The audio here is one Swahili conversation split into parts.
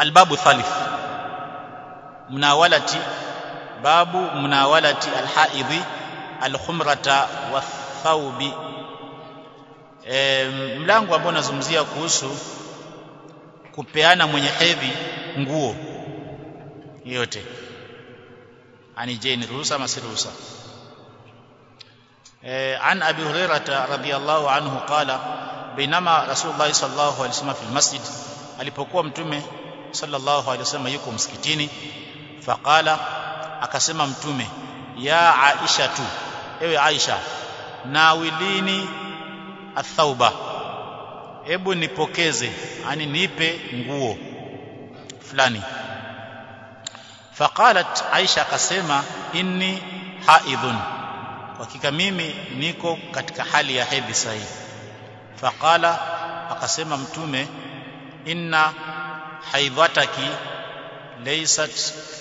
albabu thalith. Munawalati babu munawalati alhaidhi alkhumrata wathaubi e, mlango ambao unazungumzia kuhusu kupeana mwenye hedhi nguo. Yote. Ani je ni ruhusa ama si ruhusa? E, an abi hurairata radhiyallahu anhu qala bainama rasulullah sallallahu alaihi wasallam fil masjid alipokuwa mtume sallallahu alaihi wasallam yuko msikitini faqala akasema mtume ya aisha tu ewe aisha nawilini athauba hebu nipokeze yani nipe nguo fulani. Faqalat aisha akasema inni haidhun hakika mimi niko katika hali ya hedhi sahihi. Faqala akasema mtume inna haidhataki laysat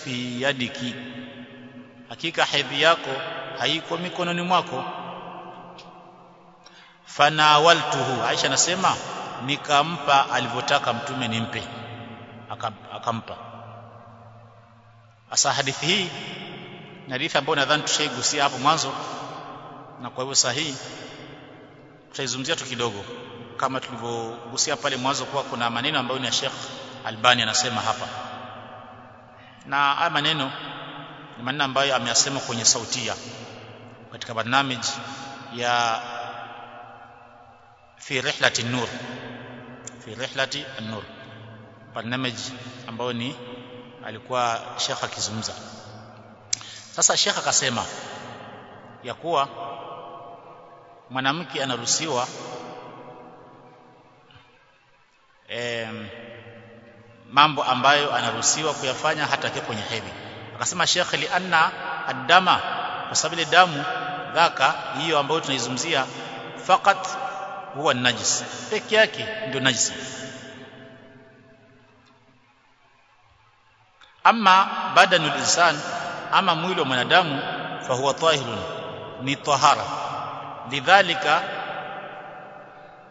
fi yadiki. Hakika hedhi yako haiko mikononi mwako. Fanawaltuhu Aisha anasema nikampa alivyotaka mtume nimpe. Akampa. Asa hadithi hii ni hadithi ambayo nadhani tushaigusia hapo mwanzo na kwa hivyo sahihi tutaizungumzia tu kidogo kama tulivyogusia pale mwanzo kuwa kuna maneno ambayo ni ya Sheikh Albani anasema hapa. Na haya maneno ni maneno ambayo ameyasema kwenye sautia katika barnamij ya fi rihlati nur fi rihlati an-nur. Barnamij ambayo ni alikuwa shekha akizungumza. Sasa shekha akasema ya kuwa mwanamke anaruhusiwa em, mambo ambayo anaruhusiwa kuyafanya hata akiwa kwenye hedhi. Akasema shekhi li anna adama kwa sababu ile damu dhaka hiyo ambayo tunaizungumzia fakat huwa najis. Peke yake ndio najisi ama badanul insan ama mwili wa mwanadamu fa huwa tahirun ni tahara. Lidhalika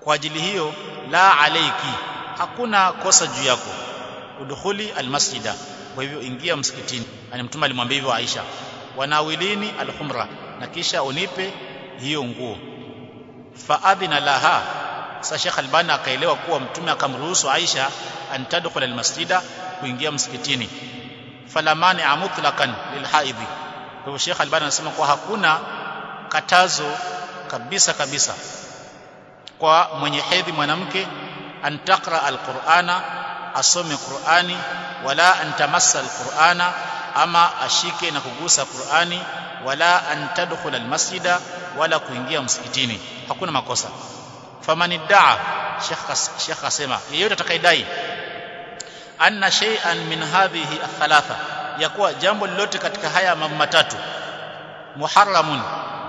kwa ajili hiyo la alaiki hakuna kosa juu yako udkhuli almasjida. Kwa hivyo ingia msikitini. Ani mtume alimwambia hivyo Aisha wanawilini alhumra na kisha unipe hiyo nguo. Faadhina laha. Sa Sheikh Albani akaelewa kuwa mtume akamruhusu Aisha antadkhul almasjida kuingia msikitini. Falamani mutlaqan lilhaidhi kwa hivyo Sheikh Albani anasema kuwa hakuna katazo kabisa kabisa kwa mwenye hedhi mwanamke antakra alqur'ana asome Qur'ani wala antamassa alqur'ana ama ashike na kugusa Qur'ani wala antadkhul almasjida wala kuingia msikitini. Hakuna makosa. Faman daa Sheikh Sheikh asema yeyote atakayedai anna shay'an min hadhihi athalatha ya kuwa jambo lolote katika haya mambo matatu muharramun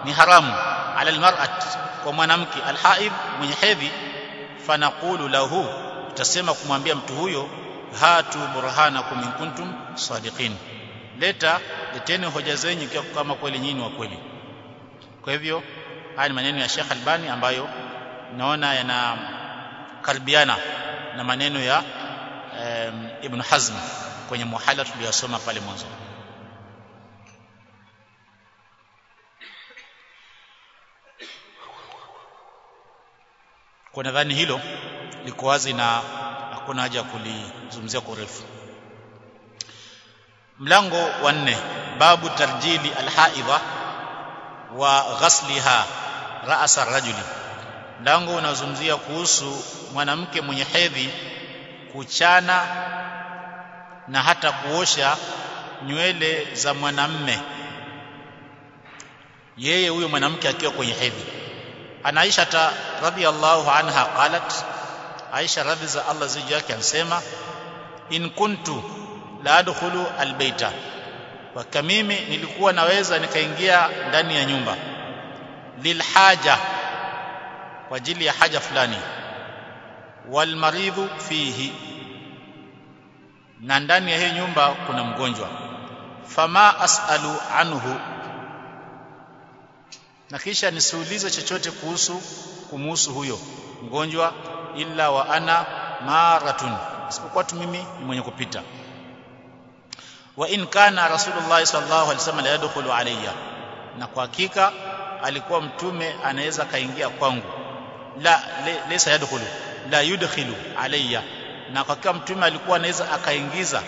ni haramu ala almar'at kwa mwanamke alhaid mwenye hedhi fanaqulu lahu tutasema kumwambia mtu huyo hatu burhanakum in kuntum sadiqin. Leta leteni hoja zenyu kama kweli nyinyi wa kweli. Kwa hivyo haya ni maneno ya Sheikh Albani ambayo naona yana karibiana na maneno ya um, Ibn Hazm kwenye muhala tuliyosoma pale mwanzo. Kwa nadhani hilo liko wazi na hakuna haja kulizungumzia kwa urefu. Mlango wa nne babu tarjili alhaidha wa ghasliha ra'sa rajuli. Mlango unazungumzia kuhusu mwanamke mwenye hedhi kuchana na hata kuosha nywele za mwanamme. Yeye huyo mwanamke akiwa kwenye hedhi. Ana Aisha radhiyallahu anha qalat Aisha radhi za Allah ziji yake anasema in kuntu la adkhulu albaita kwa mimi nilikuwa naweza nikaingia ndani ya nyumba. Lilhaja kwa ajili ya haja fulani. Walmaridhu fihi na ndani ya hiyo nyumba kuna mgonjwa. Fama asalu anhu na kisha nisiulize chochote kuhusu kumhusu huyo mgonjwa illa wa ana maratun. Isipokuwa tu mimi ni mwenye kupita. Wa in kana rasulullah sallallahu alaihi wasallam la yadkhulu alayya. Na kwa hakika alikuwa mtume anaweza kaingia kwangu. La laysa yadkhulu la yudkhilu alayya. Na kwa hakika mtume alikuwa anaweza akaingiza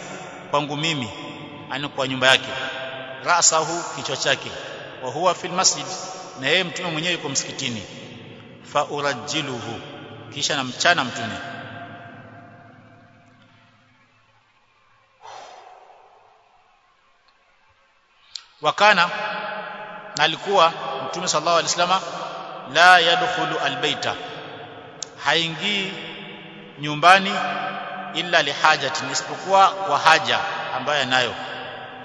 kwangu mimi ani kwa nyumba yake. Rasahu kichwa chake. Wa huwa fil masjid na yeye mtume mwenyewe yuko msikitini. Fa urajiluhu kisha na mchana mtume wakana na alikuwa mtume sallallahu alaihi wasallam la yadkhulu albaita haingii nyumbani illa lihajati isipokuwa kwa haja ambayo anayo.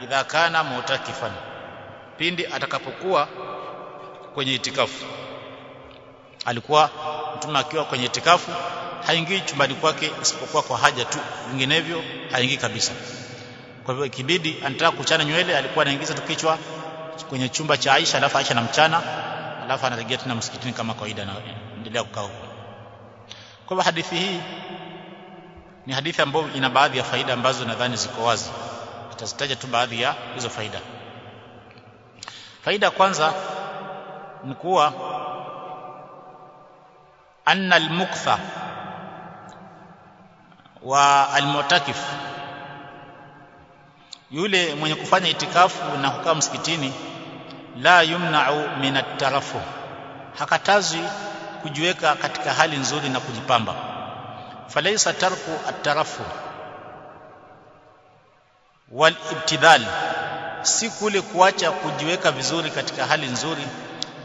Idha kana mutakifan pindi atakapokuwa kwenye itikafu. Alikuwa mtume akiwa kwenye itikafu haingii chumbani kwake isipokuwa kwa haja tu vinginevyo haingii kabisa. Kwa hivyo ikibidi anataka kuchana nywele alikuwa anaingiza tu kichwa kwenye chumba cha Aisha alafu Aisha na mchana alafu anarejea tena msikitini kama kawaida na endelea kukaa huko. Kwa hivyo hadithi hii ni hadithi ambayo ina baadhi ya faida ambazo nadhani ziko wazi. Tutazitaja tu baadhi ya hizo faida. Faida kwanza ni kuwa almuktha wa almutakif yule mwenye kufanya itikafu na kukaa msikitini la yumna'u min at-tarafu kujiweka katika hali nzuri na kujipamba. Falaisa tarku at-tarafu si kule kuacha kujiweka vizuri katika hali nzuri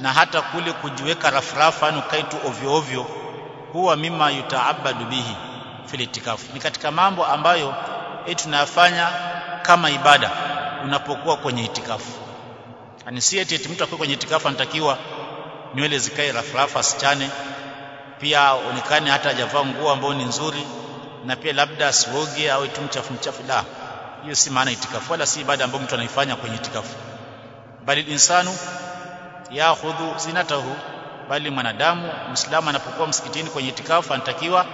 na hata kule kujiweka rafrafa anu kaitu ovyo ovyo huwa mima yutaabadu bihi fil itikafu. Ni katika mambo ambayo eti tunayafanya kama ibada unapokuwa kwenye itikafu. Ani si eti mtu akiwa kwenye itikafu anatakiwa nywele zikae rafrafa asichane pia onekane hata hajavaa nguo ambayo ni nzuri na pia labda asioge au tu mchafu mchafu. La hiyo si maana itikafu wala si ibada ambayo mtu anaifanya kwenye itikafu. Bali insanu yakhudhu zinatahu bali mwanadamu muislamu anapokuwa msikitini kwenye itikafu anatakiwa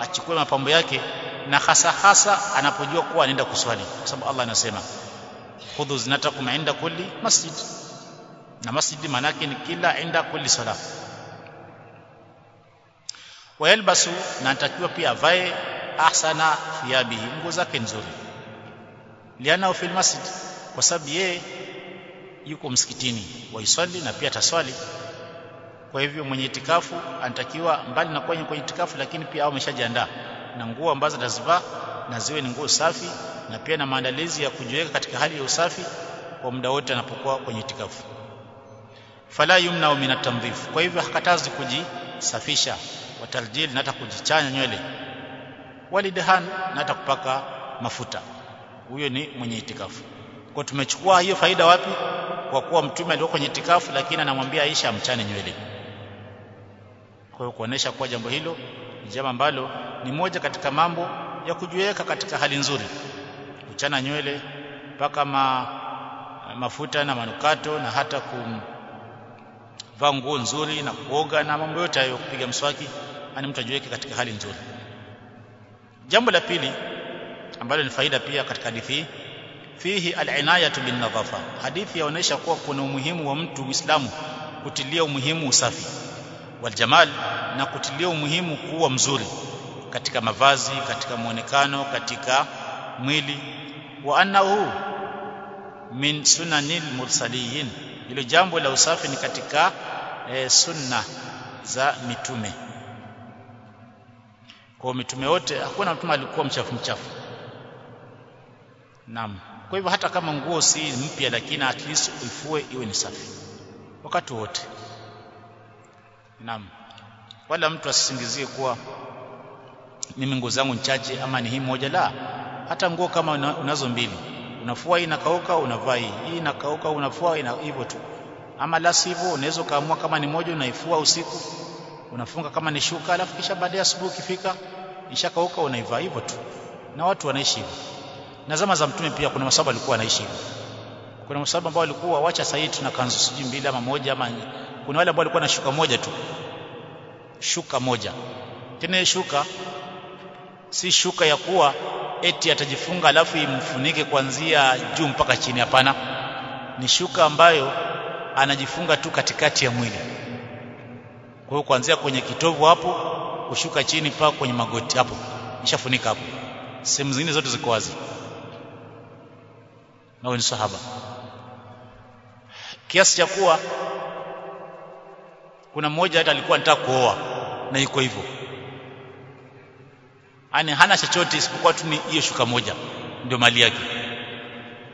achukue mapambo yake na hasa hasa anapojua kuwa anaenda kuswali kwa sababu Allah anasema khudhu zinatakum inda kulli masjid. Na masjid manake ni kila inda kulli sala wayalbasu na anatakiwa pia avae ahsana thiyabihi nguo zake nzuri. Liana fil masjid kwa sababu yeye yuko msikitini waiswali na pia ataswali. Kwa hivyo mwenye itikafu anatakiwa mbali na kwenye kwenye itikafu lakini pia awe ameshajiandaa na nguo ambazo atazivaa na ziwe ni nguo safi na pia na maandalizi ya kujiweka katika hali ya usafi kwa muda wote anapokuwa kwenye itikafu. Fala yumna min at-tamdhif kwa hivyo hakatazi kujisafisha watarjil na hata kujichanya nywele. Walidhan na hata kupaka mafuta. Huyo ni mwenye itikafu kwa tumechukua hiyo faida wapi? Kwa kuwa mtume alikuwa kwenye itikafu lakini anamwambia Aisha amchane nywele. Kwa hiyo kuonesha kuwa jambo hilo ni jambo ambalo ni moja katika mambo ya kujiweka katika hali nzuri. Kuchana nywele mpaka ma, mafuta na manukato na hata kuvaa nguo nzuri na kuoga na mambo yote hayo kupiga mswaki ani mtu ajiweke katika hali nzuri. Jambo la pili ambalo ni faida pia katika hadithi hii fihi al-inayatu bin nadhafa hadithi yaonesha kuwa kuna umuhimu wa mtu muislamu kutilia umuhimu usafi waljamal na kutilia umuhimu kuwa mzuri katika mavazi katika muonekano katika mwili. Wa annahu min sunanil mursaliyin hilo jambo la usafi ni katika e, sunna za mitume. Kwa mitume wote hakuna mtume alikuwa mchafu mchafu. Naam kwa hivyo hata kama nguo si mpya lakini at least uifue iwe ni safi. Wakati wote. Naam. Wala mtu asisingizie kuwa mimi nguo zangu nchache ama ni hii moja la. Hata nguo kama una, unazo mbili. Unafua hii inakauka unavaa hii. Hii inakauka unafua hivyo tu. Ama la sivyo unaweza kaamua kama ni moja unaifua usiku unafunga kama ni shuka alafu kisha baadaye asubuhi ukifika ishakauka unaivaa hivyo tu. Na watu wanaishi hivyo na zama za mtume pia kuna masahaba alikuwa anaishi. Kuna masahaba ambao walikuwa wacha sahihi tuna kanzu sijui mbili ama moja ama kuna wale ambao walikuwa na shuka moja tu. Shuka moja. Tena shuka si shuka ya kuwa eti atajifunga alafu imfunike kuanzia juu mpaka chini. Hapana. Ni shuka ambayo anajifunga tu katikati ya mwili. Kwa hiyo kuanzia kwenye kitovu hapo kushuka chini mpaka kwenye magoti hapo. Ishafunika hapo. Sehemu zingine zote ziko wazi na ni sahaba. Kiasi cha kuwa kuna mmoja hata alikuwa anataka kuoa na iko hivyo. Yani hana chochote isipokuwa tu hiyo shuka moja ndio mali yake.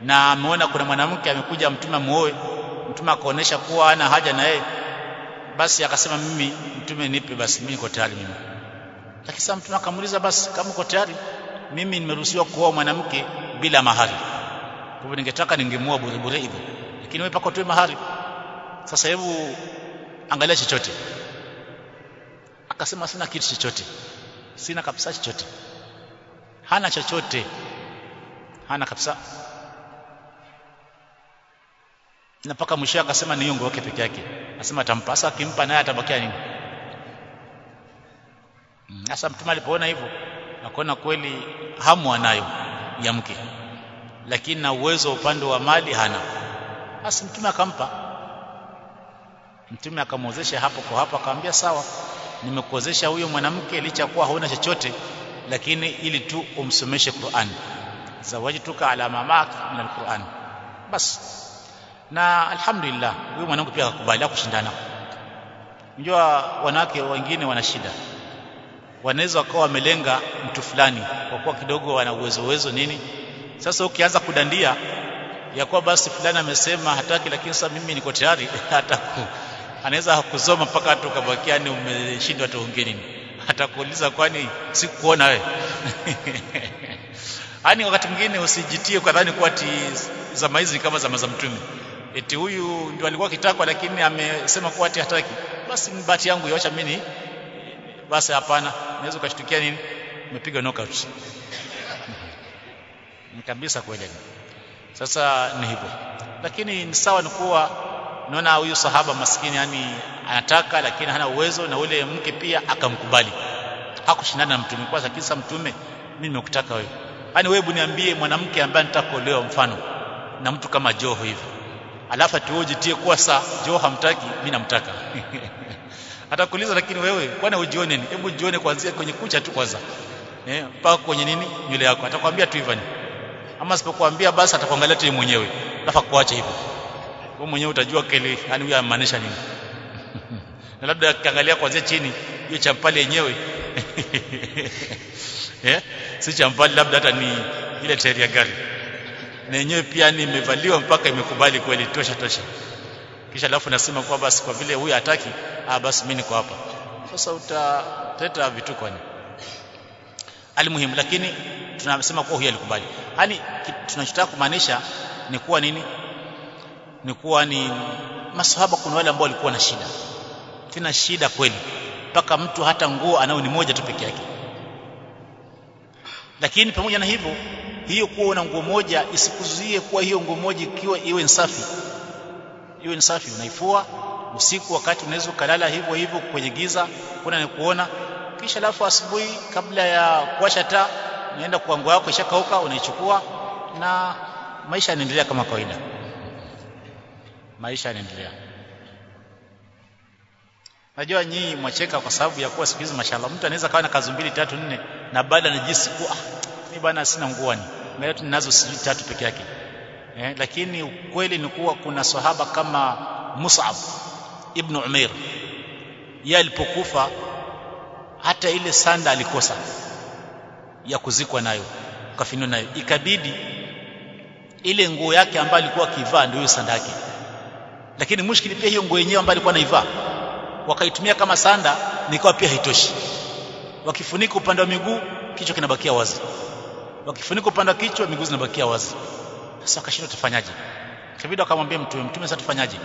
Na ameona kuna mwanamke amekuja mtume muoe mtume akaonesha kuwa hana haja na yeye. Basi akasema mimi mtume nipe basi mimi niko tayari mimi. Lakini sasa mtume akamuuliza basi kama uko tayari mimi nimeruhusiwa kuoa mwanamke bila mahari hivyo ningetaka ningemua bure bure hivyo lakini wewe pako tu mahari sasa hebu angalia chochote. Akasema sina kitu chochote. Sina kabisa chochote. Hana chochote. Hana kabisa. Na paka mwisho akasema ni yongo wake peke yake. Asema atampa. Sasa akimpa naye atabakia nini? Sasa mtume alipoona hivyo akaona kweli hamu anayo ya mke lakini na uwezo upande wa mali hana. Basi mtume akampa. Mtume akamwozesha hapo kwa hapo akamwambia sawa nimekuozesha huyo mwanamke licha kuwa hauna chochote lakini ili tu umsomeshe Qur'an. Zawajtuka ala mamak min alquran. Bas na alhamdulillah huyo mwanamke pia akakubali kushindana unajua wanawake wengine wana shida. Wanaweza wakawa wamelenga mtu fulani kwa kuwa kidogo wana uwezo uwezo nini sasa ukianza kudandia ya kuwa basi fulani amesema hataki lakini sasa mimi niko tayari ataku anaweza kuzoma mpaka hata ukabakia ni umeshindwa tuongee nini. Atakuuliza kwani sikuona wewe? Yani wakati mwingine usijitie kwa dhani kuwa ati zama hizi kama zama za mtume. Eti huyu ndio alikuwa kitakwa lakini amesema kuwa ati hataki. Basi mbati yangu yoacha mimi basi hapana. Naweza ukashtukia nini? Umepiga knockout kabisa kueleka sasa ni hivyo. Lakini ni sawa ni kuwa naona huyu sahaba maskini yani anataka lakini hana uwezo na ule mke pia akamkubali. Hakushindana na mtume. Kwa kisa mtume mimi nimekutaka wewe. Yani wewe niambie mwanamke ambaye kuolewa mfano na mtu kama Joho hivi. Alafu atuojitie kuwa saa Joho hamtaki mimi namtaka. Atakuuliza lakini wewe kwani ujione hebu jione kuanzia kwenye kucha tu kwanza. Eh mpaka kwenye nini? Nywele yako. Atakwambia tu hivyo ama asipokuambia basi atakuangalia tu mwenyewe. Alafu kuacha hivyo. Wewe mwenyewe utajua kile yani huyu anamaanisha nini? Na labda akiangalia kuanzia chini hiyo champali yenyewe. Eh? Si champali labda hata ni ile tairi ya gari. Na yenyewe pia ni imevaliwa mpaka imekubali kweli tosha tosha. Kisha alafu nasema kwa basi kwa vile huyu hataki ah basi mimi niko hapa. Sasa utateta vituko ni alimuhimu lakini tunasema kuwa huyu alikubali. Yani tunachotaka kumaanisha ni kuwa nini? Ni kuwa ni masahaba kuna wale ambao walikuwa na shida. Tena shida kweli. Mpaka mtu hata nguo anao ni moja tu peke yake. Lakini pamoja na hivyo hiyo kuwa una nguo moja isikuzuie kuwa hiyo nguo moja ikiwa iwe nsafi. Iwe nsafi unaifua usiku wakati unaweza kulala hivyo hivyo kwenye giza kuna ni kuona. Kisha alafu asubuhi kabla ya kuwasha taa unaenda kwa nguo yako ishakauka unaichukua na maisha yanaendelea kama kawaida. Maisha yanaendelea. Najua nyinyi mwacheka kwa sababu ya kuwa siku hizi mashallah mtu anaweza kawa na kazi mbili tatu nne na baada anajisi kuwa ah, mimi bwana sina nguoni. Mimi tu ninazo sijui tatu peke yake. Eh, lakini ukweli ni kuwa kuna sahaba kama Mus'ab ibn Umair. Yeye alipokufa hata ile sanda alikosa ya kuzikwa nayo kafinwa nayo. Ikabidi ile nguo yake ambayo alikuwa akivaa ndio hiyo sanda yake. Lakini mushkili pia hiyo nguo yenyewe ambayo alikuwa anaivaa wakaitumia kama sanda nikawa pia haitoshi. Wakifunika upande wa miguu kichwa kinabakia wazi. Wakifunika upande wa kichwa miguu zinabakia wazi. Sasa akashindwa tufanyaje? Kabidi akamwambia mtume mtume sasa tufanyaje?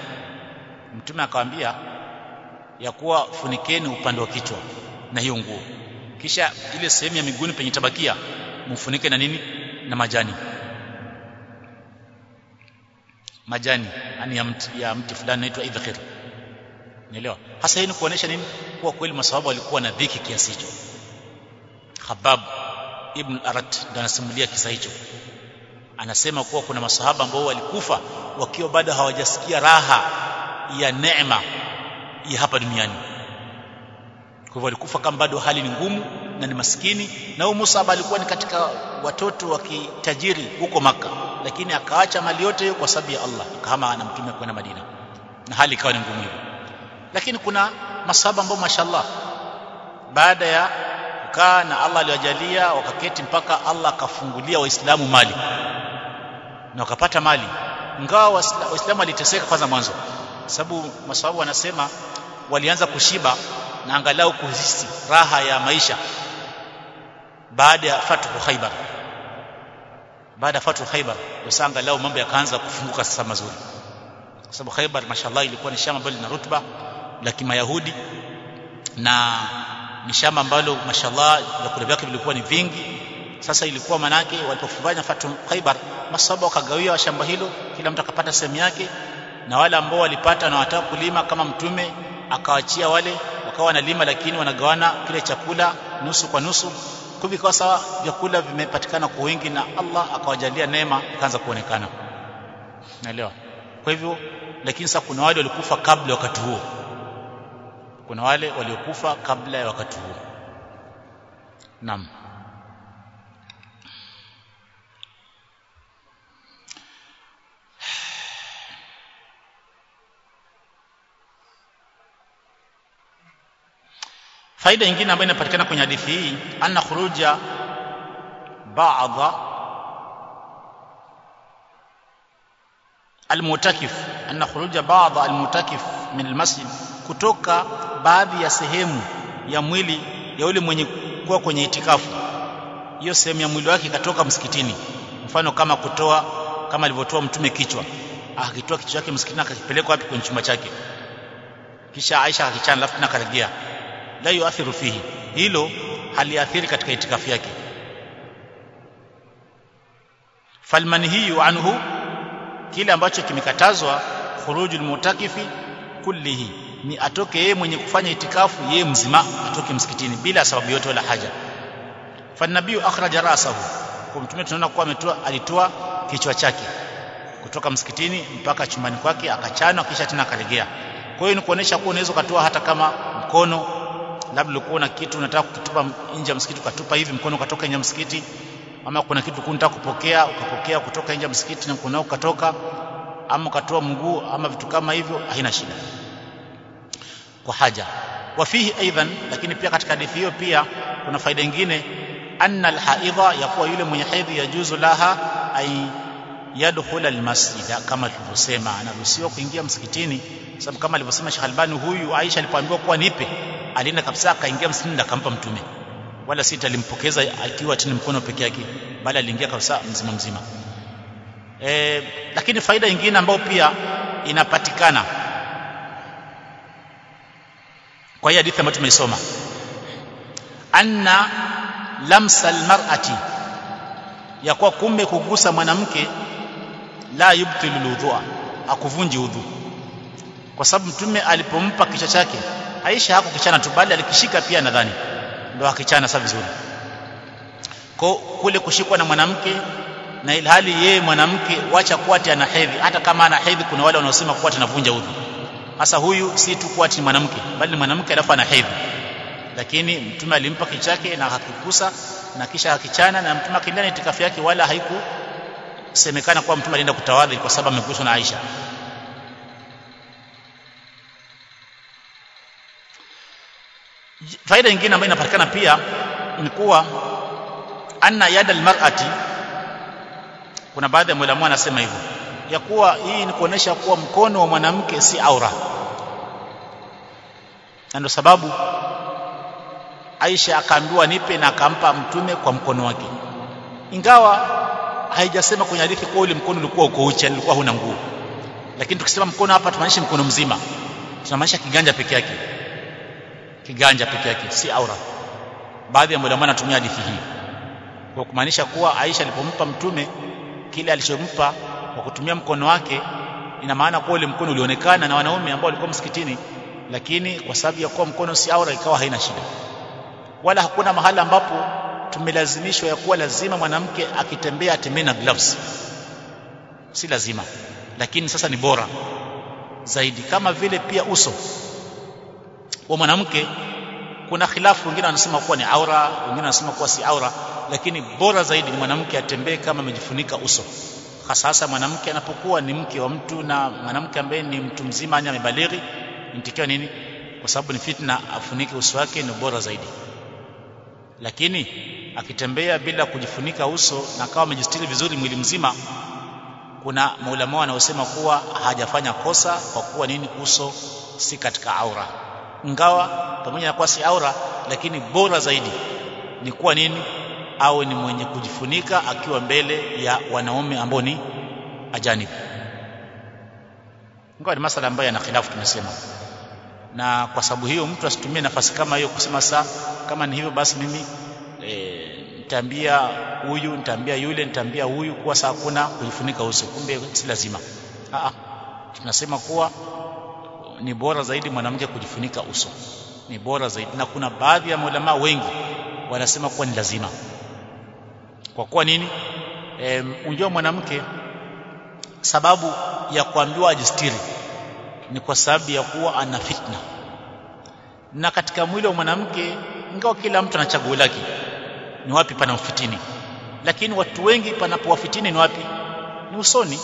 Mtume akamwambia ya kuwa funikeni upande wa kichwa na hiyo nguo kisha ile sehemu ya miguuni penye tabakia mfunike na nini? Na majani. Majani yani ya mti, ya mti fulani inaitwa idhkhir. Nielewa? Hasa hii ni kuonesha nini? Kuwa kweli masahaba walikuwa na dhiki kiasi hicho. Khabab ibn arat ndo anasimulia kisa hicho. Anasema kuwa kuna masahaba ambao walikufa wakiwa bado hawajasikia raha ya neema ya hapa duniani kwa hivyo alikufa kama bado hali ni ngumu na ni maskini. Na huyu Musa alikuwa ni katika watoto wa kitajiri huko maka lakini akaacha mali yote hiyo kwa sababu ya Allah. Kama anamtumia kwenda Madina. Na hali ikawa ni ngumu hivyo. Lakini kuna masahaba ambao mashallah baada ya kukaa na Allah aliwajalia wakaketi mpaka Allah akafungulia waislamu mali. Na wakapata mali. Ingawa waislamu waliteseka kwanza mwanzo. Sababu masababu wanasema walianza kushiba na angalau kuhisi raha ya maisha baada ya fathu Khaibar baada ya fathu Khaibar usanga angalau mambo yakaanza kufunguka sasa mazuri. Kwa sababu Khaibar mashallah ilikuwa ni shamba ambalo lina rutba la kimayahudi na ni shamba ambalo mashallah vyakula vyake vilikuwa ni vingi. Sasa ilikuwa manake walipofanya fatu khaybar masaba wakagawia shamba hilo kila mtu akapata sehemu yake na wale ambao walipata na wataka kulima kama mtume akawachia wale wakawa wanalima lakini wanagawana kile chakula nusu kwa nusu. Kwa sawa vyakula vimepatikana kwa wingi na Allah akawajalia neema ikaanza kuonekana. Naelewa? Kwa hivyo lakini sasa kuna wale walikufa kabla wakati huo. Kuna wale waliokufa kabla ya wakati huo. Naam faida nyingine ambayo inapatikana kwenye hadithi hii anna khuruja ba'dha almutakif. Anna khuruja ba'dha almutakif min almasjid. Kutoka baadhi ya sehemu ya mwili ya yule mwenye kuwa kwenye itikafu. Hiyo sehemu ya mwili wake ikatoka msikitini. Mfano kama kutoa kama alivyotoa mtume kichwa. Akitoa kichwa chake msikitini akakipeleka wapi? Kwenye chumba chake. Kisha Aisha akakichana alafu tena akarejea la yuathiru fihi. Hilo haliathiri katika itikafu yake. Falmanhiyu anhu kile ambacho kimekatazwa khurujul mutakifi kullihi. Ni atoke yeye mwenye kufanya itikafu yeye mzima atoke msikitini bila sababu yote wala haja. Fanabiyu akhraja rasahu. Kwa mtume tunaona kuwa ametoa alitoa kichwa chake. Kutoka msikitini mpaka chumbani kwake akachana kisha tena akalegea. Kwa hiyo ni kuonesha kuwa unaweza ukatoa hata kama mkono labda ulikuwa na kitu unataka kutupa nje ya msikiti ukatupa hivi mkono ukatoka nje ya msikiti ama kuna kitu ulikuwa unataka kupokea ukapokea kutoka nje ya msikiti na mkono ukatoka ama ukatoa mguu ama vitu kama hivyo haina shida. Kwa haja. Wafihi aidan lakini pia katika hadithi hiyo pia kuna faida nyingine anna alhaidha yakuwa yule mwenye hedhi yajuzu laha ay yadkhula almasjida kama tulivyosema anaruhusiwa kuingia msikitini sababu kama alivyosema Sheikh Albani huyu Aisha alipoambiwa kuwa nipe alienda kabisa akaingia msikitini na akampa mtume. Wala sita alimpokeza akiwa chini mkono peke yake bali aliingia kabisa mzima mzima. E, lakini faida nyingine ambayo pia inapatikana kwa hii hadithi ambayo tumeisoma anna lamsa almar'ati ya kuwa kumbe kugusa mwanamke la yubtilu ludhua akuvunji udhu kwa sababu mtume alipompa kichwa chake Aisha hakukichana tu bali alikishika pia nadhani. Ndio akichana sasa vizuri. Kwa kule kushikwa na mwanamke na ilhali yeye mwanamke wacha kuati ana hedhi. Hata kama ana hedhi kuna wale wanaosema kuati anavunja udhu hasa huyu si tu kuati ni mwanamke bali ni mwanamke alafu ana hedhi. Lakini mtume alimpa kichake na hakikusa na kisha akichana na mtume akiendelea itikafu yake wala haikusemekana kuwa mtume alienda kutawadhi kwa sababu ameguswa na Aisha. Faida nyingine ambayo inapatikana pia ni kuwa anna yada almar'ati kuna baadhi ya mwalimu anasema hivyo ya kuwa hii ni kuonesha kuwa mkono wa mwanamke si aura. Na ndio sababu Aisha akaambiwa nipe na akampa mtume kwa mkono wake. Ingawa haijasema kwenye hadithi kuwa ule mkono ulikuwa uko uchi ulikuwa huna nguo. Lakini tukisema mkono hapa tunamaanisha mkono mzima. Tunamaanisha kiganja peke yake. Kiganja peke yake si aura. Baadhi ya mwalimu wanatumia hadithi hii. Kwa kumaanisha kuwa Aisha alipompa mtume kile alichompa kwa kutumia mkono wake ina maana kuwa ule mkono ulionekana na wanaume ambao walikuwa msikitini. Lakini kwa sababu ya kuwa mkono si aura ikawa haina shida. Wala hakuna mahala ambapo tumelazimishwa ya kuwa lazima mwanamke akitembea atembee na gloves. Si lazima. Lakini sasa ni bora. Zaidi. Kama vile pia uso. Wa mwanamke kuna khilafu wengine wanasema kuwa ni aura wengine wanasema kuwa si aura. Lakini bora zaidi ni mwanamke atembee kama amejifunika uso. Hasa hasa mwanamke anapokuwa ni mke wa mtu na mwanamke ambaye ni mtu mzima anya amebalighi inatakiwa nini? Kwa sababu ni fitna afunike uso wake ni bora zaidi. Lakini akitembea bila kujifunika uso na kama amejistiri vizuri mwili mzima kuna maulama wanaosema kuwa hajafanya kosa kwa kuwa nini uso si katika aura. Ngawa pamoja na kuwa si aura lakini bora zaidi ni kuwa nini awe ni mwenye kujifunika akiwa mbele ya wanaume ambao ni ajanibu. Ingawa ni masala ambayo yana khilafu tumesema. Na kwa sababu hiyo mtu asitumie nafasi kama hiyo kusema saa kama ni hivyo basi mimi e, huyu nitambia yule nitambia huyu kuwa saa kuna kujifunika uso. Kumbe si lazima. Aa, tunasema kuwa ni bora zaidi mwanamke kujifunika uso. Ni bora zaidi. Na kuna baadhi ya maulama wengi wanasema kuwa ni lazima. Kwa kuwa nini? E, unjua mwanamke sababu ya kuambiwa ajistiri ni kwa sababu ya kuwa ana fitna. Na katika mwili wa mwanamke ingawa kila mtu ana chaguo lake ni wapi pana ufitini? Lakini watu wengi panapowafitini ni wapi? Ni usoni.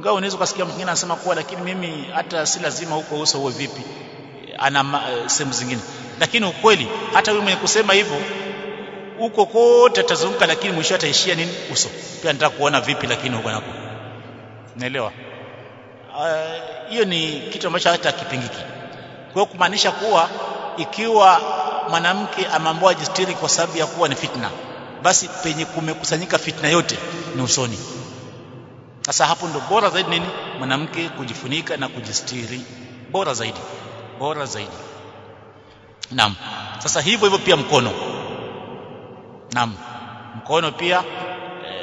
Ngao unaweza kusikia mwingine anasema kuwa lakini mimi hata si lazima huko uso uwe vipi. Ana sehemu zingine. Lakini ukweli hata wewe mwenye kusema hivyo huko kote atazunguka lakini mwisho ataishia nini? Uso. Pia nataka kuona vipi lakini huko nako. Naelewa hiyo uh, ni kitu ambacho hata kipingiki kwa kumaanisha kuwa ikiwa mwanamke ameambiwa ajistiri kwa sababu ya kuwa ni fitna. Basi penye kumekusanyika fitna yote ni usoni. Sasa hapo ndo bora zaidi nini? Mwanamke kujifunika na kujistiri. Bora zaidi. Bora zaidi. Naam. Sasa hivyo hivyo pia mkono. Naam. Mkono pia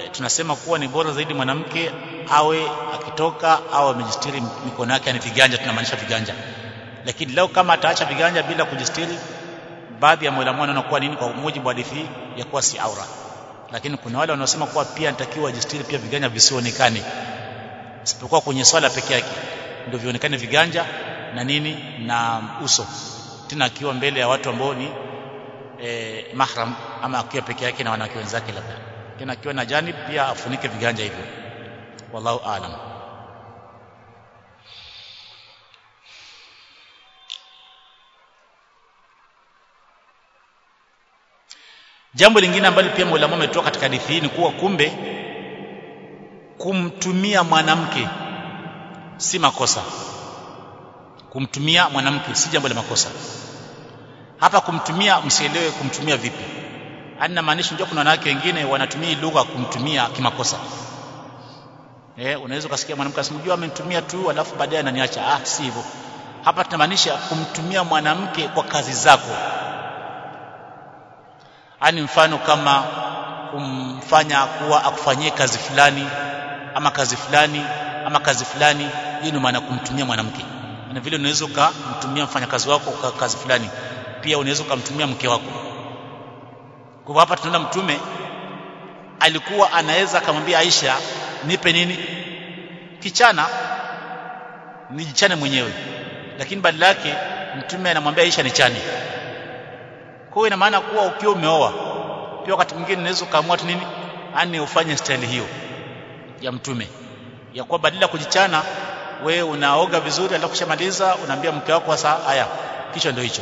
e, tunasema kuwa ni bora zaidi mwanamke awe akitoka au amejistiri mikono yake ni viganja tunamaanisha viganja. Lakini leo kama ataacha viganja bila kujistiri baadhi ya maulama wanaona kuwa nini kwa mujibu wa hadithi ya kuwa si aura. Lakini kuna wale wanaosema kuwa pia anatakiwa ajistiri pia viganja visionekane. Isipokuwa kwenye swala peke yake ndio vionekane viganja na nini na uso. Tena akiwa mbele ya watu ambao ni e, mahram ama akiwa peke yake na wanawake wenzake labda. Tena akiwa na janib pia afunike viganja hivyo. Wallahu aalam jambo lingine ambalo pia maulama ametoa katika hadithi ni kuwa kumbe kumtumia mwanamke si makosa. Kumtumia mwanamke si jambo la makosa. Hapa kumtumia msielewe kumtumia vipi. Ana maanisha ndio kuna wanawake wengine wanatumia lugha kumtumia kimakosa. Eh unaweza ukasikia mwanamke asimjua amenitumia tu alafu baadaye ananiacha. Ah si hivyo. Hapa tunamaanisha kumtumia mwanamke kwa kazi zako ani mfano kama kumfanya kuwa akufanyie kazi fulani ama kazi fulani ama kazi fulani hiyo ni maana kumtumia mwanamke. Na vile unaweza ukamtumia mfanyakazi wako kwa kazi fulani pia unaweza ukamtumia mke wako. Kwa hapa tunaona mtume alikuwa anaweza akamwambia Aisha nipe nini? Kichana nijichane mwenyewe. Lakini badala yake mtume anamwambia Aisha nichane kwa hiyo ina maana kuwa ukiwa umeoa pia wakati mwingine unaweza ukaamua tu nini? Ani ufanye style hiyo ya mtume. Ya kuwa badala kujichana we unaoga vizuri alafu kushamaliza unaambia mke wako sasa haya kichwa ndio hicho.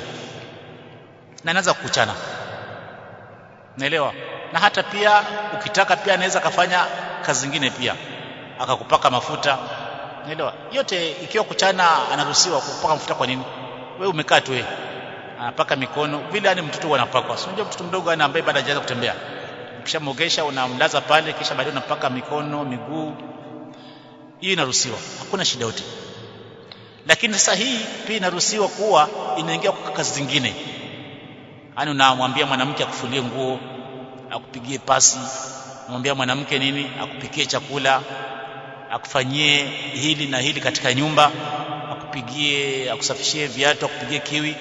Na anaanza kukuchana. Naelewa na hata pia ukitaka pia anaweza kafanya kazi zingine pia. Akakupaka mafuta. Naelewa yote ikiwa kuchana anaruhusiwa kukupaka mafuta kwa nini? We umekaa tu wewe anapaka mikono vile ani mtoto anapakwa. Si unajua mtoto mdogo ana ambaye bado hajaanza kutembea? Ukishamogesha unamlaza pale kisha baadaye unapaka mikono miguu. Hii inaruhusiwa. Hakuna shida yote lakini sasa hii pia inaruhusiwa kuwa inaingia kwa kazi zingine. Yani unamwambia mwanamke akufulie nguo akupigie pasi unamwambia mwanamke nini akupikie chakula akufanyie hili na hili katika nyumba akupigie akusafishie viatu akupigie kiwi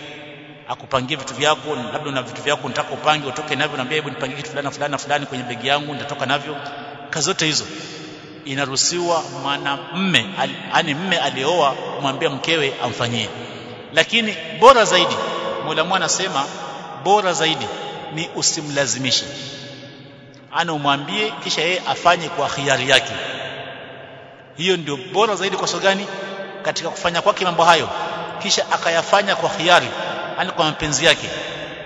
akupangie vitu vyako labda una vitu vyako unataka upange utoke navyo naambia hebu nipangie kitu fulani fulani fulani kwenye begi yangu nitatoka navyo. Kazi zote hizo inaruhusiwa mwanamme yani mme alioa kumwambia mkewe amfanyie. Lakini bora zaidi Mola anasema bora zaidi ni usimlazimishe. Ana umwambie kisha yeye afanye kwa khiari yake. Hiyo ndio bora zaidi kwa sababu gani? Katika kufanya kwake mambo hayo. Kisha akayafanya kwa khiari yani kwa mapenzi yake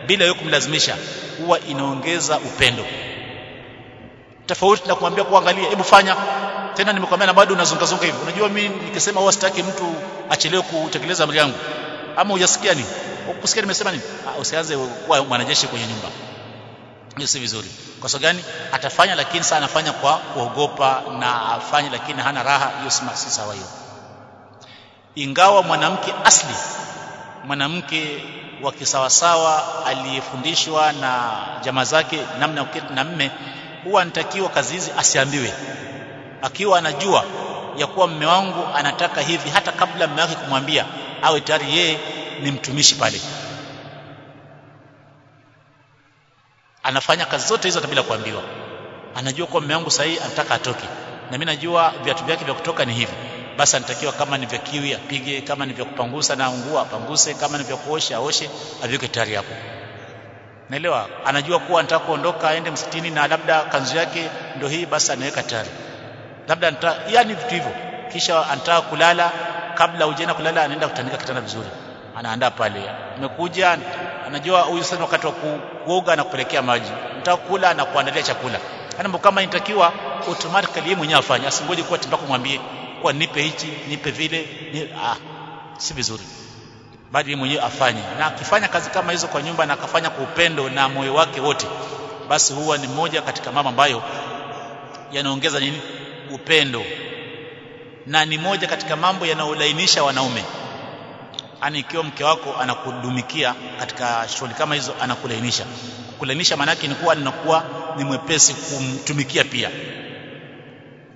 bila yeye kumlazimisha huwa inaongeza upendo. Tofauti na kumwambia kuangalia hebu fanya. Tena nimekwambia na bado unazungazunga hivi unajua mimi nikisema huwa sitaki mtu achelewe kutekeleza amri yangu. Ama hujasikia nini? Ukusikia nimesema nini? Ah, usianze kuwa mwanajeshi kwenye nyumba. Hiyo si vizuri. Kwa sababu gani? Atafanya lakini sana anafanya kwa kuogopa na afanye lakini hana raha. Hiyo si sawa hiyo. Ingawa mwanamke asli mwanamke wa kisawasawa aliyefundishwa na jamaa zake namna ya kuketi na mme huwa anatakiwa kazi hizi asiambiwe. Akiwa anajua ya kuwa mme wangu anataka hivi hata kabla mme wake kumwambia awe tayari yeye ni mtumishi pale. Anafanya kazi zote hizo hata bila kuambiwa. Anajua kuwa mme wangu sahihi anataka atoke. Na mimi najua viatu vyake vya kutoka ni hivi basi anatakiwa kama ni vya kiwi apige kama ni vya kupangusa na nguo apanguse kama ni vya kuosha aoshe aviweke tayari hapo. Naelewa? Anajua kuwa anataka kuondoka aende msitini na labda kanzu yake ndio hii basi anaweka tayari. Labda anataka yani vitu hivyo. Kisha anataka kulala kabla hujaenda kulala anaenda kutandika kitanda vizuri. Anaandaa pale. Amekuja anajua huyu sasa wakati wa kuoga na kupelekea maji. Nataka kula na kuandalia chakula. Yani kama inatakiwa automatically yeye mwenyewe afanye. Asingoje kuwa timbako mwambie kwa nipe hichi nipe vile ni, ah si vizuri. Bali yeye mwenyewe afanye. Na akifanya kazi kama hizo kwa nyumba na akafanya kwa upendo na moyo wake wote basi huwa ni moja katika mama ambayo yanaongeza nini? Upendo. Na ni moja katika mambo yanaolainisha wanaume. Ani ikiwa mke wako anakudumikia katika shughuli kama hizo anakulainisha. Kulainisha maana ni kuwa ninakuwa ni mwepesi kumtumikia pia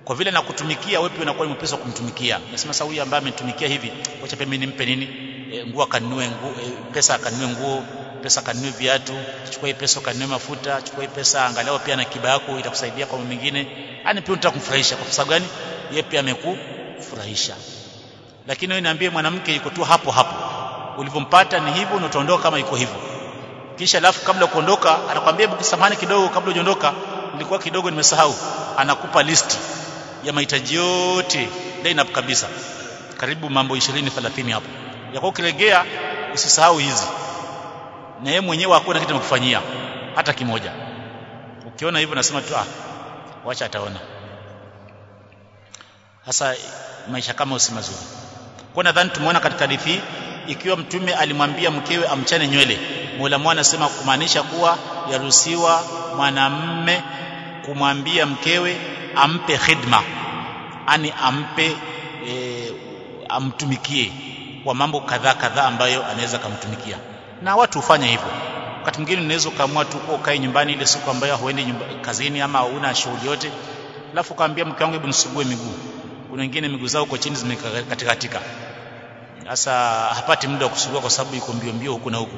kwa vile nakutumikia wewe pia unakuwa ni mpesa kumtumikia. Nasema sasa huyu ambaye ametumikia hivi acha pia nimpe nini? E, nguo akanunue nguo e, pesa akanunue nguo pesa akanunue viatu chukua hii pesa akanunue mafuta chukua hii pesa angalau pia na kiba yako itakusaidia kwa mambo mengine. Yani pia unataka kwa sababu gani? Yeye pia amekufurahisha. Lakini wewe niambie mwanamke yuko tu hapo hapo. Ulivyompata ni hivyo na utaondoka kama iko hivyo. Kisha alafu kabla kuondoka anakwambia hebu samahani kidogo kabla hujaondoka. Nilikuwa kidogo nimesahau. Anakupa listi ya mahitaji yote lineup kabisa. Karibu mambo 20 30 hapo. Yako ukilegea usisahau hizi. Na yeye mwenyewe hakuna kitu anakufanyia hata kimoja. Ukiona hivyo nasema tu ah wacha ataona. Hasa maisha kama si mazuri. Kwa nadhani tumeona katika hadithi ikiwa mtume alimwambia mkewe amchane nywele Mola mwana anasema kumaanisha kuwa yaruhusiwa mwanamme kumwambia mkewe ampe khidma ani ampe e, amtumikie kwa mambo kadhaa kadhaa ambayo anaweza kumtumikia. Na watu hufanya hivyo. Wakati mwingine unaweza ukaamua tu ukae nyumbani ile siku ambayo huendi kazini ama una shughuli yote alafu kaambia mke wangu hebu nisugue miguu. Kuna wengine miguu zao kwa chini zimekatikatika sasa hapati muda wa kusugua kwa sababu yuko mbio mbio huku na huku.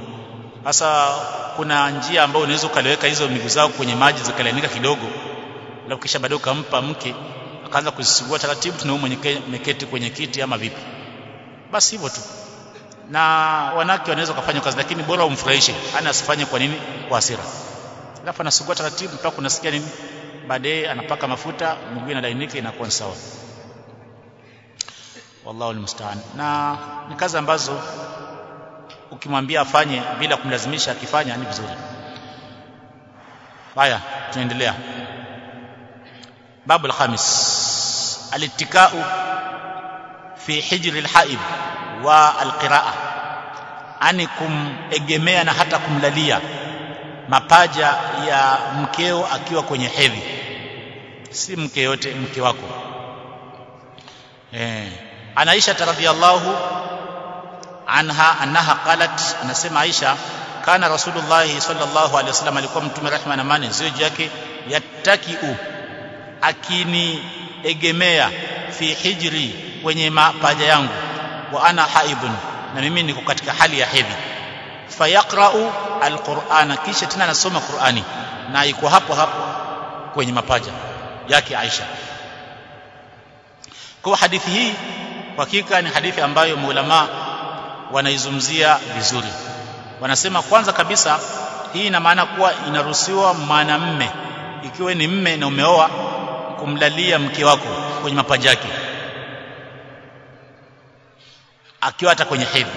Sasa kuna njia ambayo unaweza ukaleweka hizo miguu zao kwenye maji zikalainika kidogo alafu kisha baadaye ukampa mke akaanza kuzisugua taratibu tuna mwenye meketi kwenye kiti ama vipi. Basi hivyo tu. Na wanawake wanaweza kufanya kazi lakini bora umfurahishe. Ana asifanye kwa nini? Kwa hasira. Alafu anasugua taratibu mpaka unasikia nini? Baadaye anapaka mafuta miguu inalainika inakuwa sawa. Wallahu almusta'an. Na ni kazi ambazo ukimwambia afanye bila kumlazimisha akifanya ni vizuri. Haya tunaendelea babu alkhamis الاتكاء fi hijri الحائض wa alqiraa ani kumegemea na hata kumlalia mapaja ya mkeo akiwa kwenye hedhi. Si mke yote mke wako. Eh ana Aisha radhiyallahu anha annaha qalat anasema Aisha kana rasulullah sallallahu alaihi wasallam alikuwa mtume rehma na amani juu yake yattakiu akini egemea fi hijri kwenye mapaja yangu. Wa ana haibun na mimi niko katika hali ya hedhi. Fayaqra'u alqur'ana kisha tena anasoma Qur'ani na iko hapo hapo kwenye mapaja yake Aisha. Kwa hadithi hii hakika ni hadithi ambayo maulama wanaizumzia vizuri. Wanasema kwanza kabisa hii ina maana kuwa inaruhusiwa mwanamme ikiwa ni mme na umeoa kumlalia mke wako kwenye mapaja yake. Akiwa hata kwenye hedhi.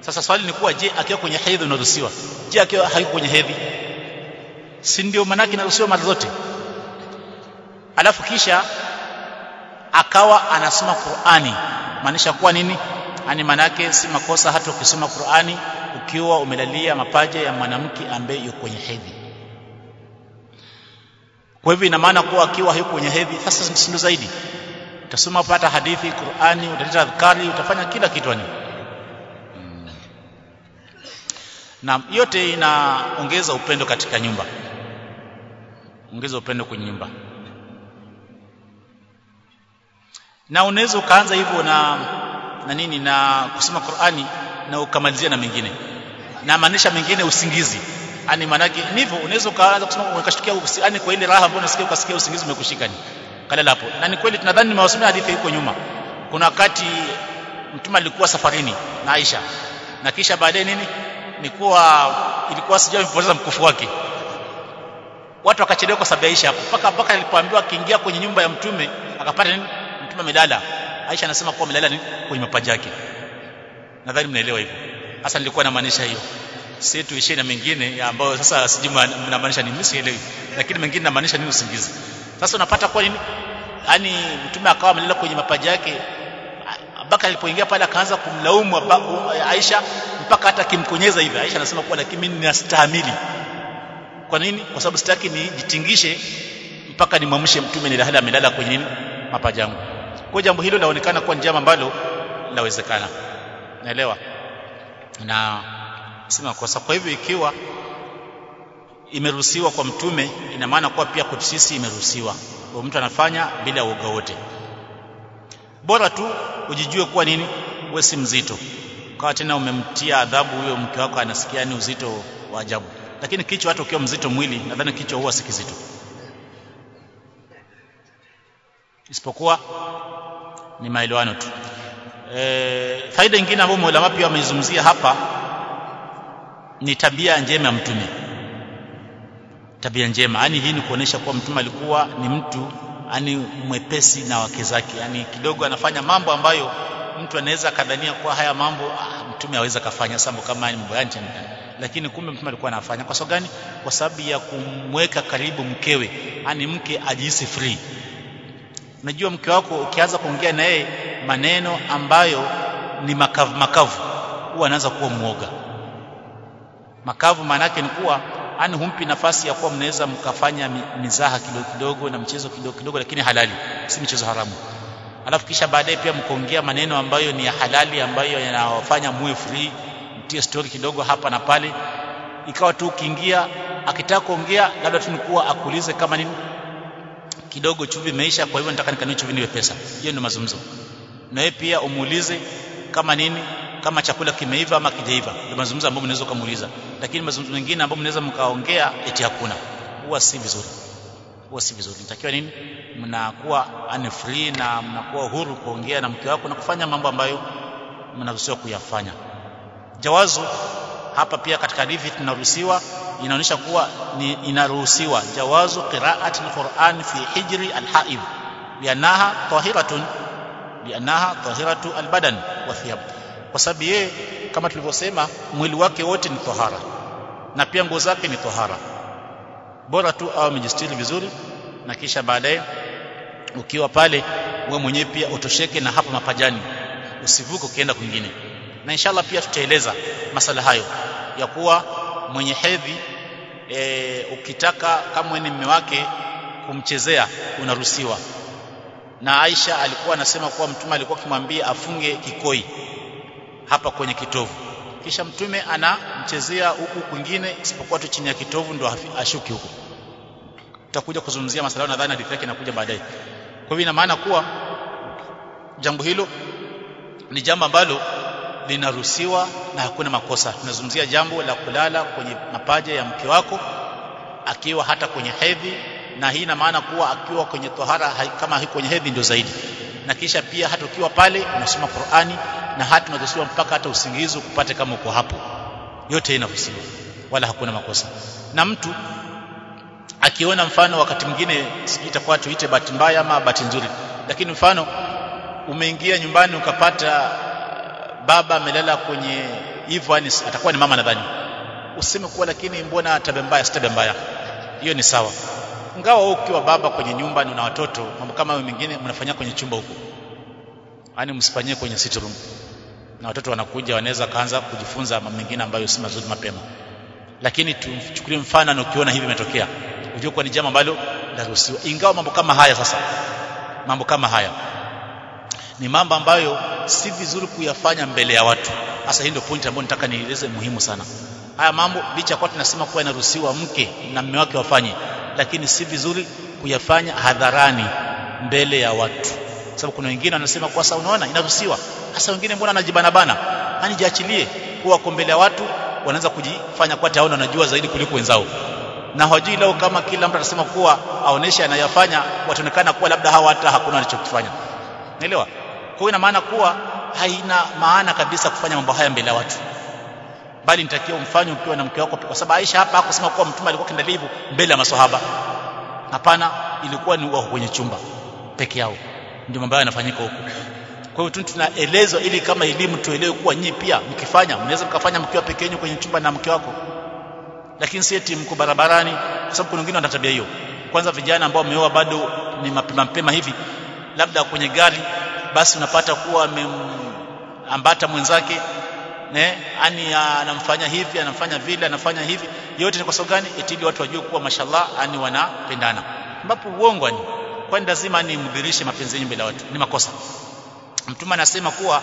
Sasa swali ni kuwa je akiwa kwenye hedhi unaruhusiwa? Je akiwa hayuko kwenye hedhi? Si ndio manake inaruhusiwa mara zote? Alafu kisha akawa anasoma Qur'ani. Maanisha kuwa nini? Ani manake si makosa hata ukisoma Qur'ani ukiwa umelalia mapaja ya mwanamke ambaye yuko kwenye hedhi kwa hivyo ina maana kuwa akiwa hayuko kwenye hedhi sasa msindo zaidi? Utasoma pata hadithi Qur'ani utaleta adhkari utafanya kila kitu ani hmm. na yote inaongeza upendo katika nyumba. Ongeza upendo kwenye nyumba. Na unaweza ukaanza hivyo na na nini na kusoma Qur'ani na ukamalizia na mengine. Na maanisha mengine usingizi ani manake ndivyo unaweza kaanza kusema ukashtukia yani kwa ile raha ambayo unasikia ukasikia usingizi umekushika ni? Kalala hapo. Na ni kweli tunadhani nimewasomea hadithi huko nyuma. Kuna wakati mtume alikuwa safarini na Aisha. Na kisha baadaye nini? Nikuwa ilikuwa sijui mpoteza mkufu wake. Watu wakachelewa kwa sababu Aisha hapo. Mpaka mpaka alipoambiwa akiingia kwenye nyumba ya mtume akapata nini? Mtume amelala. Aisha anasema kuwa amelala kwenye mapaja yake. Nadhani mnaelewa hivyo. Hasa nilikuwa namaanisha hiyo si tuishie na mengine ambayo sasa sijui mnamaanisha nini sielewi. Lakini mengine namaanisha nini usingizi? Sasa unapata kwa nini? Yani mtume akawa amelala kwenye mapaja yake mpaka alipoingia pale akaanza kumlaumu Aisha mpaka hata kimkonyeza hivi. Aisha anasema kuwa lakini mimi ninastahimili kwa nini? Kwa sababu sitaki nijitingishe mpaka nimwamshe mtume ni lahala amelala kwenye nini? Mapaja yangu. Kwa jambo hilo laonekana kuwa njama ambalo lawezekana. Naelewa? Na sema kosa kwa hivyo ikiwa imeruhusiwa kwa mtume ina maana kuwa pia kwetu sisi imeruhusiwa. Kwa mtu anafanya bila uoga wote. Bora tu ujijue kuwa nini? Wewe si mzito. Kwa tena umemtia adhabu huyo mke wako anasikia ni uzito wa ajabu. Lakini kichwa hata ukiwa mzito mwili nadhani kichwa huwa si kizito. Isipokuwa ni maelewano tu. E, faida nyingine ambayo maulama pia wameizungumzia hapa ni tabia njema ya mtume. Tabia njema. Yani hii ni kuonesha kuwa mtume alikuwa ni mtu yani mwepesi na wake zake. Yani kidogo anafanya mambo ambayo mtu anaweza kadhania kuwa haya mambo ah, mtume aweza kafanya sambo kama ni mambo yake lakini kumbe mtume alikuwa anafanya. Kwa sababu gani? Kwa sababu ya kumweka karibu mkewe. Yani mke ajihisi free. Unajua mke wako ukianza kuongea na yeye maneno ambayo ni makavu makavu huwa anaanza kuwa mwoga makavu maana yake ni kuwa ani humpi nafasi ya kuwa mnaweza mkafanya mizaha kidogo kidogo na mchezo kidogo kidogo lakini halali si mchezo haramu. Alafu kisha baadaye pia mkaongea maneno ambayo ni ya halali ambayo yanawafanya muwe free mtie story kidogo hapa na pale. Ikawa tu ukiingia akitaka kuongea labda tu nikuwa akuulize kama nini kidogo chumvi imeisha kwa hivyo nataka nikanue chumvi niwe pesa. Hiyo ndio mazungumzo. Na yeye pia umuulize kama nini kama chakula kimeiva ama kijaiva. Ndio mazungumzo ambayo mnaweza kumuuliza lakini mazungumzo mengine ambayo mnaweza mkaongea eti hakuna. Huwa si vizuri. Huwa si vizuri. Nitakiwa nini? Mnakuwa unfree na mnakuwa huru kuongea na mke wako na kufanya mambo ambayo mnaruhusiwa kuyafanya. Jawazu hapa pia katika hadithi tunaruhusiwa inaonyesha kuwa ni inaruhusiwa. Jawazu qiraati alquran fi hijri alha'ib bi annaha tahiratun lianaha tahiratu albadan wa thiyab kwa sababu yeye kama tulivyosema mwili wake wote ni tahara na pia nguo zake ni tahara bora tu au amejistiri vizuri na kisha baadaye ukiwa pale wewe mwenyewe pia utosheke na hapa mapajani. Usivuke ukienda kwingine. Na inshallah pia tutaeleza masala hayo ya kuwa mwenye hedhi e, ukitaka kama ni mume wake kumchezea unaruhusiwa. Na Aisha alikuwa anasema kuwa mtume alikuwa akimwambia afunge kikoi hapa kwenye kitovu. Kisha mtume anamchezea huku kwingine isipokuwa tu chini ya kitovu ndo ashuki huku. Tutakuja kuzungumzia masala nadhani hadithi yake inakuja baadaye. Kwa hivyo ina maana kuwa jambo hilo ni jambo ambalo linaruhusiwa na hakuna makosa. Tunazungumzia jambo la kulala kwenye mapaja ya mke wako akiwa hata kwenye hedhi na hii ina maana kuwa akiwa kwenye tohara kama kwenye hedhi ndio zaidi na kisha pia hata ukiwa pale unasoma Qur'ani na hata unazosoma mpaka hata usingizi kupate kama uko hapo. Yote inaruhusiwa wala hakuna makosa. Na mtu akiona mfano wakati mwingine sijui itakuwa tuite bahati mbaya ama bahati nzuri lakini mfano umeingia nyumbani ukapata baba amelala kwenye hivyo atakuwa ni mama nadhani. Useme kuwa lakini mbona tabe mbaya si tabia mbaya? Hiyo ni sawa ingawa wewe ukiwa baba kwenye nyumba na watoto mambo kama hayo mengine mnafanyia kwenye chumba huko. Yani msifanyie kwenye sit room. Na watoto wanakuja wanaweza kaanza kujifunza mambo mengine ambayo si mazuri mapema. Lakini tuchukulie mfano na ukiona hivi imetokea. Ujue kuwa ni jambo ambalo laruhusiwa ingawa mambo kama haya sasa mambo kama haya ni mambo ambayo si vizuri kuyafanya mbele ya watu. Hasa hii ndio point ambayo nataka nieleze muhimu sana. Haya mambo licha kwa tunasema kuwa inaruhusiwa mke na mume wake wafanye lakini si vizuri kuyafanya hadharani mbele ya watu. Sababu kuna wengine wanasema kwa sababu unaona inaruhusiwa. Hasa wengine mbona anajibana bana yani jiachilie kuwa mbele ya watu wanaanza kujifanya kwa taona wanajua zaidi kuliko wenzao. Na hawajui lao kama kila mtu anasema kuwa aoneshe anayafanya wataonekana kuwa labda hawa hata hakuna wanachokifanya. Naelewa kwa hiyo ina maana kuwa haina maana kabisa kufanya mambo haya mbele ya watu bali nitakiwa umfanye ukiwa na mke wako kwa sababu Aisha hapa hakusema kuwa mtume alikuwa kindalivu mbele ya maswahaba. Hapana ilikuwa ni wao kwenye chumba peke yao. Ndio mambo yanafanyika huko kwa hiyo tu tunaelezwa ili kama elimu tuelewe kuwa nyinyi pia mkifanya mnaweza mkafanya mkiwa peke yenu kwenye chumba na mke wako. Lakini sieti mko barabarani kwa sababu kuna wengine wana tabia hiyo. Kwanza vijana ambao wameoa bado ni mapema mapema hivi labda kwenye gari basi unapata kuwa amemambata mwenzake ne? Ani anamfanya hivi anamfanya vile anafanya hivi. Yote ni kwa sababu gani? Itili watu wajue kuwa mashallah ani wanapendana. Ambapo uongo ni. Kwani lazima ni mdhirishe mapenzi mbele ya watu. Ni makosa. Mtume anasema kuwa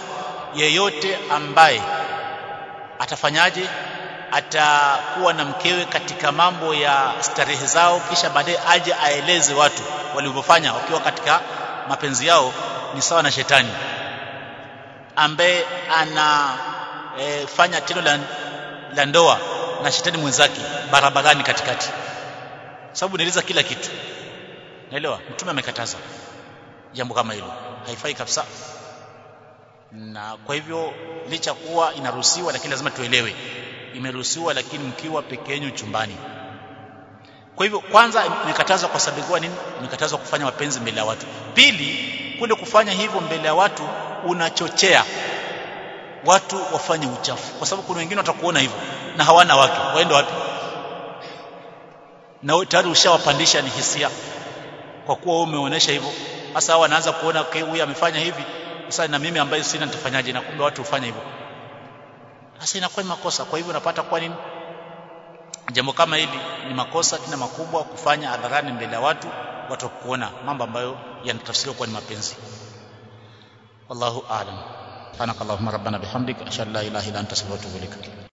yeyote ambaye atafanyaje? Atakuwa na mkewe katika mambo ya starehe zao kisha baadaye aje aeleze watu walivyofanya wakiwa katika mapenzi yao ni sawa na shetani. Ambaye ana e, fanya tendo la, la ndoa na shetani mwenzake barabarani katikati. Sababu naeleza kila kitu. Naelewa? Mtume amekataza jambo kama hilo. Haifai kabisa. Na kwa hivyo licha kuwa inaruhusiwa lakini lazima tuelewe. Imeruhusiwa lakini mkiwa peke yenu chumbani. Kwa hivyo kwanza imekatazwa kwa sababu nini imekatazwa kufanya mapenzi mbele ya watu. Pili kule kufanya hivyo mbele ya watu unachochea watu wafanye uchafu. Kwa sababu kuna wengine watakuona hivyo na hawana wake waende wapi? Na tayari ushawapandisha ni hisia. Kwa kuwa wewe umeonesha hivyo. Sasa hao wanaanza kuona okay, huyu amefanya hivi. Sasa na mimi ambaye sina nitafanyaje? Na kumbe watu hufanya hivyo. Sasa inakuwa makosa. Kwa hivyo unapata kwa nini? Jambo kama hili ni makosa tena makubwa kufanya hadharani mbele ya watu watakuona mambo ambayo yanatafsiriwa kuwa ni mapenzi. Wallahu aalam سبحانك اللهم ربنا بحمدك أشهد لا إله إلا أنت أستغفرك وأتوب إليك.